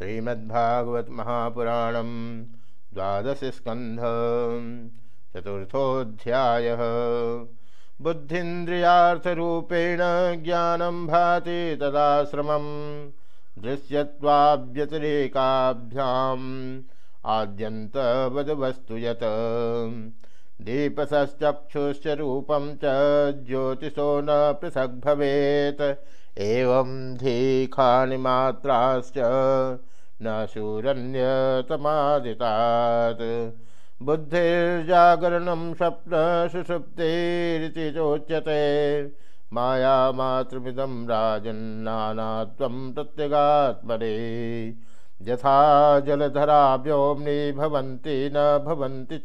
श्रीमद्भागवत महापुराण द्वादश स्कंध चतुर्थोध्याय बुद्धिन्द्रियार्थरूपेण ज्ञानं भाति तदाश्रमं दृश्यत्वाभ्यतिरेकाभ्याम्, आद्यन्तवद्वस्तु यत्। च ज्योतिषो न पृथग् भवेत्, एवं धीखानि मात्राश्च न शूरन्यतमादितात्। बुद्धिर्जागरणं स्वप्नसुषुप्तिरिति चोच्यते मायामातृमिदं राजन्नानात्वं प्रत्यगात्मने। यथा जलधरा व्योम्नि भवन्ति न भवन्ति च।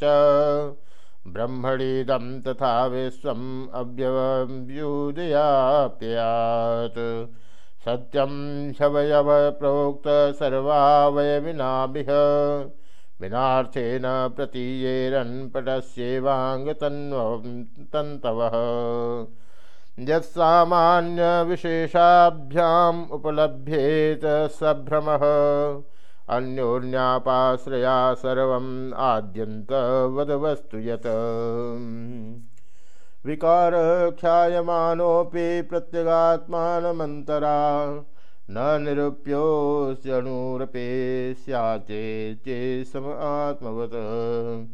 ब्रह्मणीदं तथा विश्वम् अव्यव्युदयाप्यात् सत्यं शवयव प्रोक्त सर्वावयविनाभिः। विनार्थेन प्रतीयेरन्पटस्येवाङ्गतन्वः यत्सामान्यविशेषाभ्याम् उपलभ्येत सभ्रमः। अन्योन्यापाश्रया सर्वम् आद्यन्तवद्वस्तु यत्। विकारख्यायमानोऽपि प्रत्यगात्मानमन्तरा। न निरूप्योऽस्यणुरपे स्याचे चे सम आत्मवत्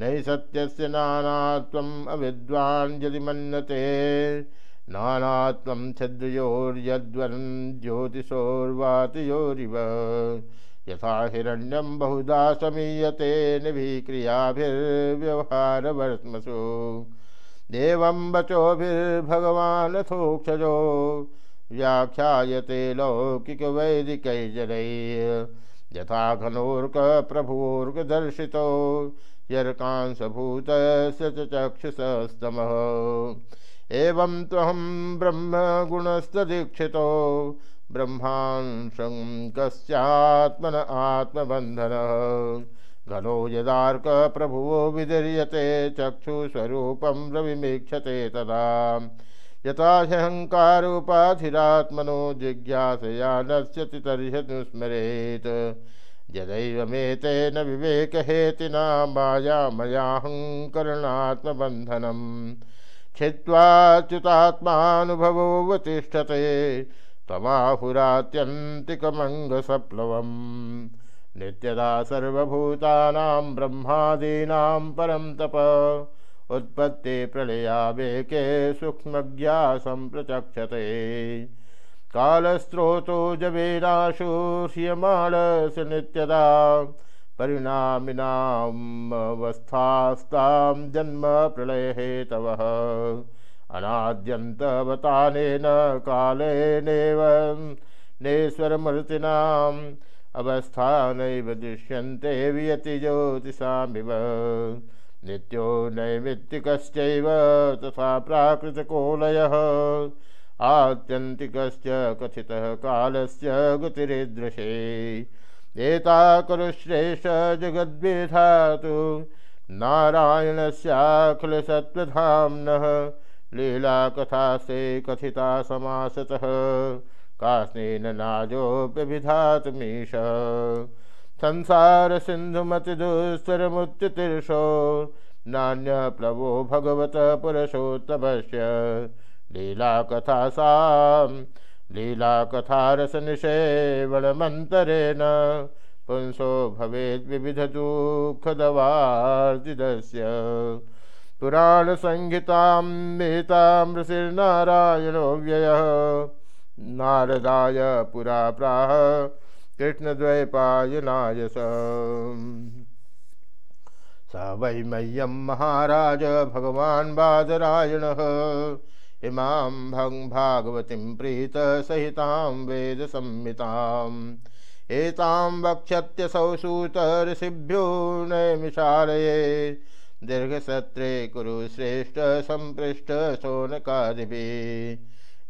नहि सत्यस्य नानात्वम् अविद्वान् यदि मन्यते। नानात्वं छद्रयोर्यद्वन् ज्योतिषोर्वातयोरिव। यथा हिरण्यम बहुधा समीयते निभिक्रियाभिर्व्यवहारवर्त्मसु देवं वचोभिर्भगवानथोक्षजो व्याख्यायते लौकिकवैदिकैर्जनैः यथा घनोर्कप्रभुर्गदर्शितो, यर्कांशभूतस्य च चक्षुषस्तमः एवं त्वहं ब्रह्मगुणस्तदीक्षितो, ब्रह्मांशं कस्यात्मन आत्मबंधन घनो यदार्क प्रभुवो विदीर्यते चक्षुस्वरूपं रविमीक्षते तदा। यथाहङ्कारोपाधिरात्मनो जिज्ञासया नश्यति तर्ह्यनुस्मरेत् यदैवमेतेन विवेकहेतिना मायामयाहङ्करणात्मबन्धनं छित्त्वाच्युतात्मानुभवोऽवतिष्ठते तमाहुरात्यन्तिकमङ्गसप्लवम्। नित्यदा सर्वभूतानां ब्रह्मादीनां परं तप। उत्पत्ति प्रलयावेके सूक्ष्मज्ञा सम्प्रचक्षते कालस्रोतो जवेनाशूह्यमाणस्य नित्यदा परिणामिनामवस्थास्तां जन्म प्रलयहेतवः अनाद्यन्तवतानेन कालेनेव नेश्वरमूर्तिनाम् अवस्था नैव दृश्यन्ते वियति ज्योतिषामिव नित्यो नैमित्तिकश्चैव तथा प्राकृतकोलयः। आत्यन्तिकश्च कथितः कालस्य गतिरीदृशे एताकरुश्रेष्ठ जगद्विधातु नारायणस्याखिलसत्त्वधाम्नः। लीलाकथास्ते कथिता समासतः। कास्नेन नाजोऽप्यभिधातमीश संसारसिन्धुमतिदुस्तरमुच्यतीर्षो नान्यप्लवो भगवत पुरुषोत्तमस्य। लीलाकथा सां लीलाकथारसनिषेवणमन्तरेण पुंसो भवेद्विविधदुःखदवार्तिदस्य पुराणसंहितां मेतां ऋषिर्नारायणो व्ययः नारदाय पुरा प्राह, कृष्णद्वैपायनाय स। वै मह्यं महाराज भगवान् बादरायणः इमां भङ् भागवतीं प्रीतसहितां वेदसंहिताम् एतां वक्षत्यसौ सूतऋषिभ्यो नैमिषालये। दीर्घसत्रे कुरुश्रेष्ठ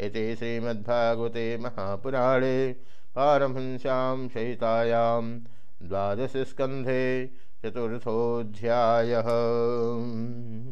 इति श्रीमद्भागवते महापुराणे पारमहंस्यां सहितायां द्वादशस्कन्धे चतुर्थोऽध्यायः।